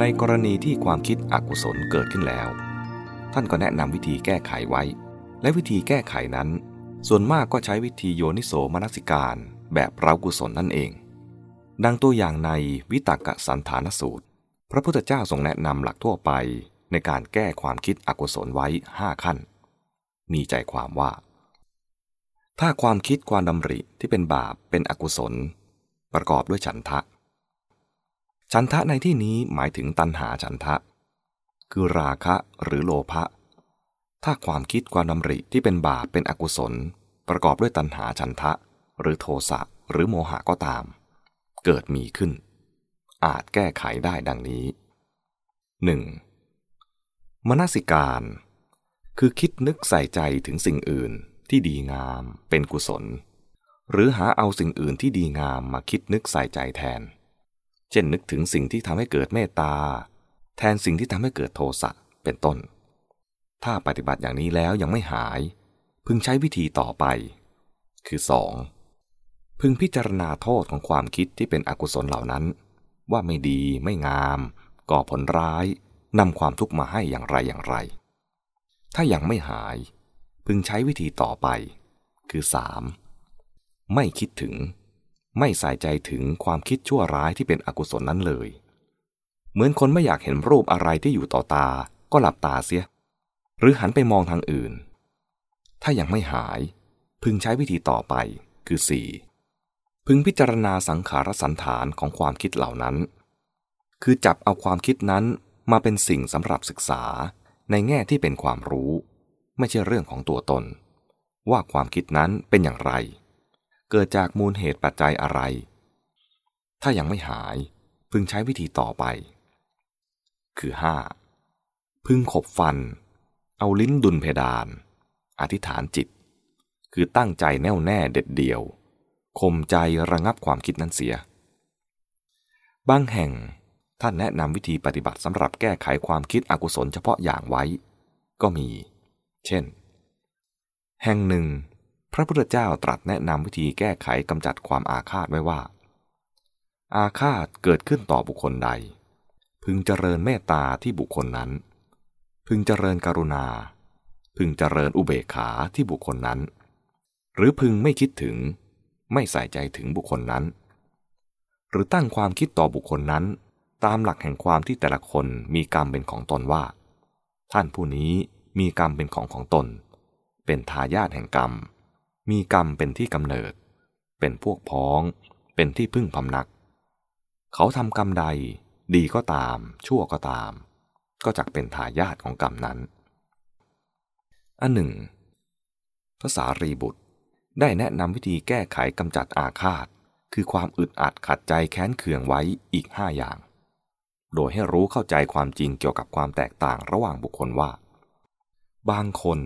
ในกรณีที่ความคิดอกุศลเกิดขึ้นแล้ว ท่านก็แนะนำวิธีแก้ไขไว้ และวิธีแก้ไขนั้น ส่วนมากก็ใช้วิธีโยนิโสมนสิการ แบบเรากุศลนั่นเอง ดังตัวอย่างในวิตกสันฐานสูตร พระพุทธเจ้าทรงแนะนำหลักทั่วไปในการแก้ความคิดอกุศลไว้ห้าขั้น มีใจความว่า ถ้าความคิดความดำริที่เป็นบาปเป็นอกุศล ประกอบด้วยฉันทะ ฉันทะในที่นี้หมายถึงตัณหาฉันทะ คือราคะหรือโลภะ ถ้าความคิดความดำริที่เป็นบาปเป็นอกุศล ประกอบด้วยตัณหาฉันทะ หรือโทสะหรือโมหะก็ตาม เกิดมีขึ้น อาจแก้ไขได้ดังนี้ 1. มนสิการ คือคิดนึกใส่ใจถึงสิ่งอื่นที่ดีงามเป็นกุศล หรือหาเอาสิ่งอื่นที่ดีงามมาคิดนึกใส่ใจแทน เช่นนึกถึงสิ่งที่ทำให้เกิดเมตตา แทนสิ่งที่ทำให้เกิดโทสะเป็นต้น ถ้าปฏิบัติอย่างนี้แล้วยังไม่หาย พึงใช้วิธีต่อไป คือ 2. พึงพิจารณาโทษของความคิดที่เป็นอกุศลเหล่านั้น ว่าไม่ดีไม่งาม ก่อผลร้ายนำความทุกข์มาให้อย่างไรอย่างไร ถ้ายังไม่หาย พึงใช้วิธีต่อไป คือ 3. ไม่คิดถึง ไม่ใส่ใจถึงความคิดชั่วร้ายที่เป็นอกุศลนั้นเลย เหมือนคนไม่อยากเห็นรูปอะไรที่อยู่ต่อตาก็หลับตาเสีย หรือหันไปมองทางอื่น ถ้ายังไม่หาย พึงใช้วิธีต่อไปคือ 4. พึงพิจารณาสังขารสันฐานของความคิดเหล่านั้น คือจับเอาความคิดนั้นมาเป็นสิ่งสำหรับศึกษาในแง่ที่เป็นความรู้ ไม่ใช่เรื่องของตัวตน ว่าความคิดนั้นเป็นอย่างไร เกิดจากมูลเหตุปัจจัยอะไร ถ้ายังไม่หายพึงใช้วิธีต่อไป คือ 5. พึงขบฟัน เอาลิ้นดุลเพดาน อธิษฐานจิต คือตั้งใจแน่วแน่เด็ดเดี่ยวคมใจระงับความคิดนั้นเสีย บางแห่งท่านแนะนำวิธีปฏิบัติสำหรับแก้ไขความคิดอกุศลเฉพาะอย่างไว้ ก็มี เช่น แห่งหนึ่ง พระพุทธเจ้าตรัสแนะนำวิธีแก้ไขกำจัดความอาฆาตไว้ว่า อาฆาตเกิดขึ้นต่อบุคคลใด พึงเจริญเมตตาที่บุคคลนั้น พึงเจริญกรุณา พึงเจริญอุเบกขาที่บุคคลนั้น หรือพึงไม่คิดถึง ไม่ใส่ใจถึงบุคคลนั้น หรือตั้งความคิดต่อบุคคลนั้น ตามหลักแห่งความที่แต่ละคนมีกรรมเป็นของตนว่า ท่านผู้นี้มีกรรมเป็นของของตน เป็นทายาทแห่งกรรม มีกรรมเป็นที่กำเนิด เป็นพวกพ้อง เป็นที่พึ่งพำนัก เขาทำกรรมใดดีก็ตาม ชั่วก็ตาม ก็จักเป็นทายาทของกรรมนั้น อันหนึ่งภาษารีบุตรได้แนะนำวิธีแก้ไขกำจัดอาฆาต คือความอึดอัดขัดใจแค้นเคืองไว้อีกห้าอย่าง โดยให้รู้เข้าใจความจริงเกี่ยวกับความแตกต่างระหว่างบุคคลว่า บางคน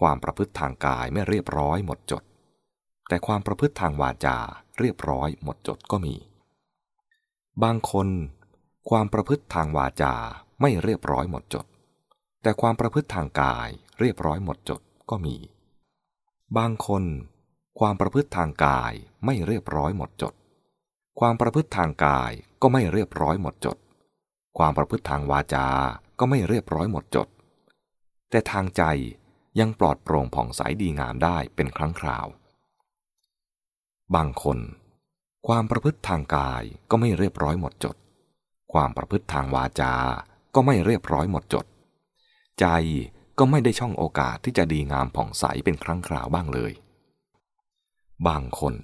ความประพฤติทางกายไม่เรียบร้อยหมดจด แต่ความประพฤติทางวาจาเรียบร้อยหมดจดก็มี บางคน ความประพฤติทางวาจาไม่เรียบร้อยหมดจด แต่ความประพฤติทางกายเรียบร้อยหมดจดก็มี บางคน ความประพฤติทางกายไม่เรียบร้อยหมดจด ความประพฤติทางกายก็ไม่เรียบร้อยหมดจด ความประพฤติทางวาจาก็ไม่เรียบร้อยหมดจด แต่ทางใจ ยังปลอดโปร่งผ่องใสดีงามได้เป็นครั้งคราว บางคน ความประพฤติทางกายก็ไม่เรียบร้อยหมดจด ความประพฤติทางวาจา ก็ไม่เรียบร้อยหมดจด ใจก็ไม่ได้ช่องโอกาสที่จะดีงามผ่องใสเป็นครั้งคราวบ้างเลย บางคน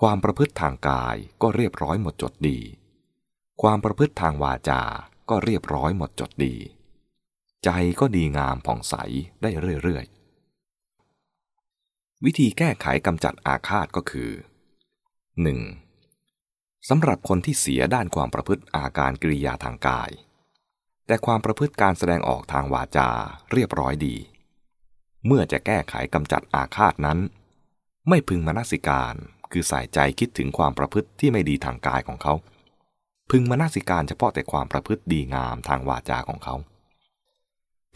ความประพฤติทางกายก็เรียบร้อยหมดจดดี ความประพฤติทางวาจาก็เรียบร้อยหมดจดดี ใจก็ดีงามผ่องใสได้เรื่อยๆ วิธีแก้ไขกำจัดอาฆาตก็คือ 1. สำหรับคนที่เสียด้านความประพฤติอาการกิริยาทางกาย แต่ความประพฤติการแสดงออกทางวาจาเรียบร้อยดี เมื่อจะแก้ไขกำจัดอาฆาตนั้น ไม่พึงมนสิการคือใส่ใจคิดถึงความประพฤติที่ไม่ดีทางกายของเขา พึงมานสิการเฉพาะแต่ความประพฤติดีงามทางวาจาของเขา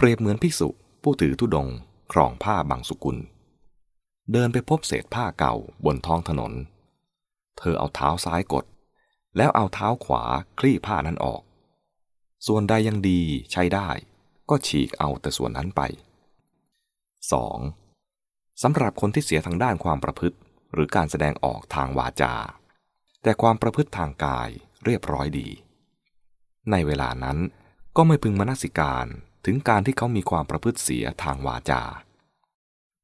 เปรียบเหมือนภิกษุผู้ถือธุดงครองผ้าบางสุกุล เดินไปพบเศษผ้าเก่าบนท้องถนน เธอเอาเท้าซ้ายกด แล้วเอาเท้าขวาคลี่ผ้านั้นออก ส่วนใดยังดีใช้ได้ ก็ฉีกเอาแต่ส่วนนั้นไป 2. สำหรับคนที่เสียทางด้านความประพฤติหรือการแสดงออกทางวาจา แต่ความประพฤติทางกายเรียบร้อยดี ในเวลานั้นก็ไม่พึงมนสิการ ถึงการที่เขามีความประพฤติเสียทางวาจา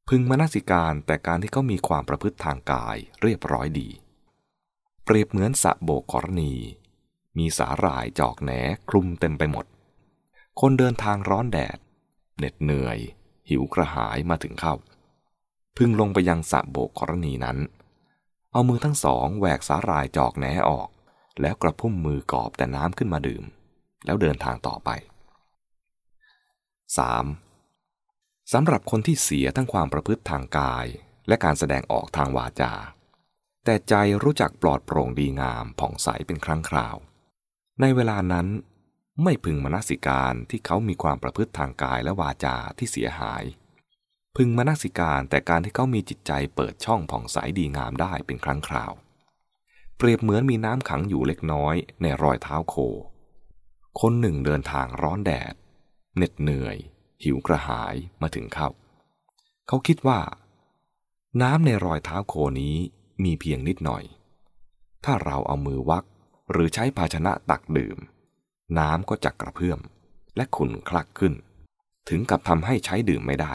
พึงมนสิการแต่การที่เขามีความประพฤติทางกายเรียบร้อยดี เปรียบเหมือนสะโบกกรณี มีสาหร่ายจอกแหนคลุมเต็มไปหมด คนเดินทางร้อนแดด เหน็ดเหนื่อย หิวกระหายมาถึงเข้า พึงลงไปยังสะโบกกรณีนั้น เอามือทั้งสองแหวกสาหร่ายจอกแหนออก แล้วกระพุ่มมือกอบแต่น้ำขึ้นมาดื่ม แล้วเดินทางต่อไป 3. สำหรับคนที่เสียทั้งความประพฤติทางกาย และการแสดงออกทางวาจา แต่ใจรู้จักปลอดโปร่งดีงามผ่องใสเป็นครั้งคราว ในเวลานั้นไม่พึงมนสิการที่เขามีความประพฤติทางกายและวาจาที่เสียหาย พึงมนสิการแต่การที่เขามีจิตใจเปิดช่องผ่องใสดีงามได้เป็นครั้งคราว เปรียบเหมือนมีน้ำขังอยู่เล็กน้อยในรอยเท้าโค คนหนึ่งเดินทางร้อนแดด เหน็ดเหนื่อย หิวกระหายมาถึงเข้าเขาคิดว่า น้ำในรอยเท้าโคนี้มีเพียงนิดหน่อย ถ้าเราเอามือวักหรือใช้ภาชนะตักดื่ม น้ำก็จะกระเพื่อม และขุ่นคลักขึ้น ถึงกับทำให้ใช้ดื่มไม่ได้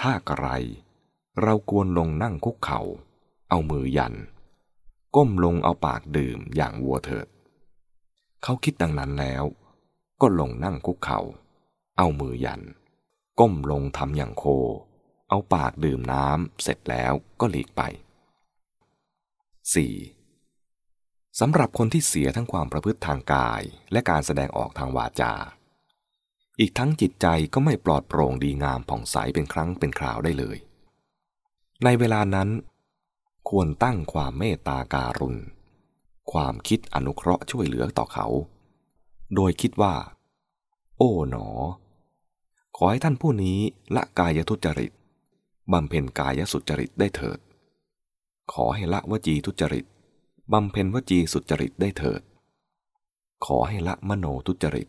ถ้ากระไร เราควรลงนั่งคุกเขา่า เอามือยัน ก้มลงเอาปากดื่มอย่างวัวเถิด เขาคิดดังนั้นแล้ว ก็ลงนั่งคุกเขา่า เอามือยัน ก้มลงทำอย่างโค เอาปากดื่มน้ำเสร็จแล้วก็หลีกไป 4. สำหรับคนที่เสียทั้งความประพฤติทางกายและการแสดงออกทางวาจา อีกทั้งจิตใจก็ไม่ปลอดโปร่งดีงามผ่องใสเป็นครั้งเป็นคราวได้เลย ในเวลานั้น ควรตั้งความเมตตาการุณ ความคิดอนุเคราะห์ช่วยเหลือต่อเขา โดยคิดว่า โอ๋หนอ ขอให้ท่านผู้นี้ละกายทุจริตบำเพ็ญกายสุจริตได้เถิด ขอให้ละวจีทุจริตบำเพ็ญวจีสุจริตได้เถิด ขอให้ละมโนทุจริต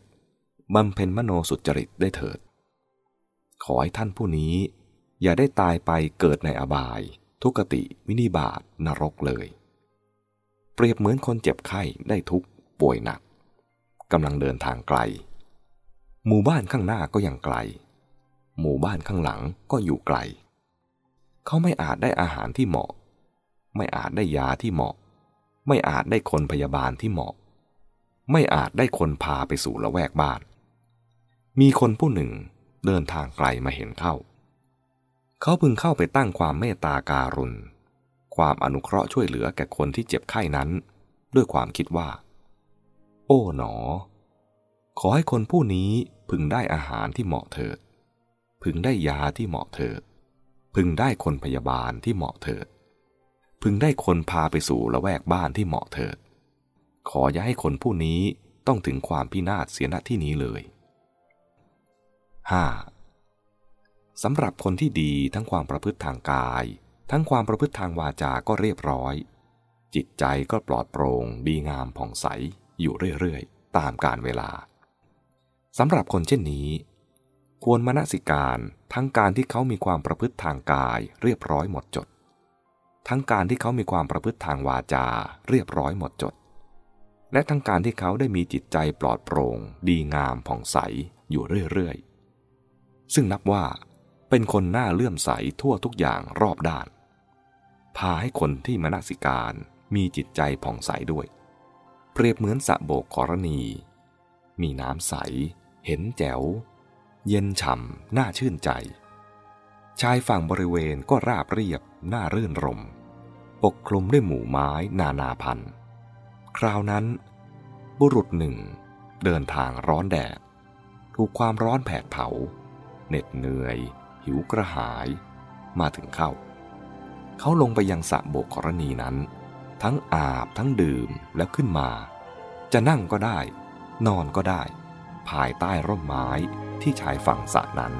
บำเพ็ญมโนสุจริตได้เถิด ขอให้ท่านผู้นี้ อย่าได้ตายไปเกิดในอบาย ทุกติวินิบาตนรกเลย เปรียบเหมือนคนเจ็บไข้ได้ทุกป่วยหนัก กำลังเดินทางไกล หมู่บ้านข้างหน้าก็ยังไกล หมู่บ้านข้างหลังก็อยู่ไกล เขาไม่อาจได้อาหารที่เหมาะ ไม่อาจได้ยาที่เหมาะ ไม่อาจได้คนพยาบาลที่เหมาะ ไม่อาจได้คนพาไปสู่ละแวกบ้าน มีคนผู้หนึ่งเดินทางไกลมาเห็นเข้า เขาพึงเข้าไปตั้งความเมตตาการุณ ความอนุเคราะห์ช่วยเหลือแก่คนที่เจ็บไข้นั้น ด้วยความคิดว่า โอ้หนอ ขอให้คนผู้นี้พึงได้อาหารที่เหมาะเถิด พึงได้ยาที่เหมาะเถิด พึงได้คนพยาบาลที่เหมาะเถิด พึงได้คนพาไปสู่ละแวกบ้านที่เหมาะเถิด ขออย่าให้คนผู้นี้ต้องถึงความพินาศเสียณที่นี้เลย 5. สำหรับคนที่ดีทั้งความประพฤติทางกาย ทั้งความประพฤติทางวาจาก็เรียบร้อย จิตใจก็ปลอดโปร่งดีงามผ่องใส อยู่เรื่อยๆ ตามการเวลาสำหรับคนเช่นนี้ ควรมนสิการทั้งการที่เขามีความประพฤติทางกายเรียบร้อยหมดจด ทั้งการที่เขามีความประพฤติทางวาจาเรียบร้อยหมดจด และทั้งการที่เขาได้มีจิตใจปลอดโปร่ง ดีงามผ่องใสอยู่เรื่อยๆ ซึ่งนับว่าเป็นคนหน้าเลื่อมใสทั่วทุกอย่างรอบด้าน พาให้คนที่มนสิการมีจิตใจผ่องใสด้วย เปรียบเหมือนสะโบกกรณี มีน้ำใส เห็นแจ๋ว เย็นฉ่ำน่าชื่นใจ ชายฝั่งบริเวณก็ราบเรียบน่ารื่นรม ปกคลุมด้วยหมู่ไม้นานาพันธุ์ คราวนั้น บุรุษหนึ่ง เดินทางร้อนแดด ถูกความร้อนแผดเผา เหน็ดเหนื่อย หิวกระหาย มาถึงเข้า เขาลงไปยังสระโบกกรณีนั้น ทั้งอาบทั้งดื่มแล้วขึ้นมา จะนั่งก็ได้ นอนก็ได้ ภายใต้ร่มไม้ที่ชายฝั่งสระนั้น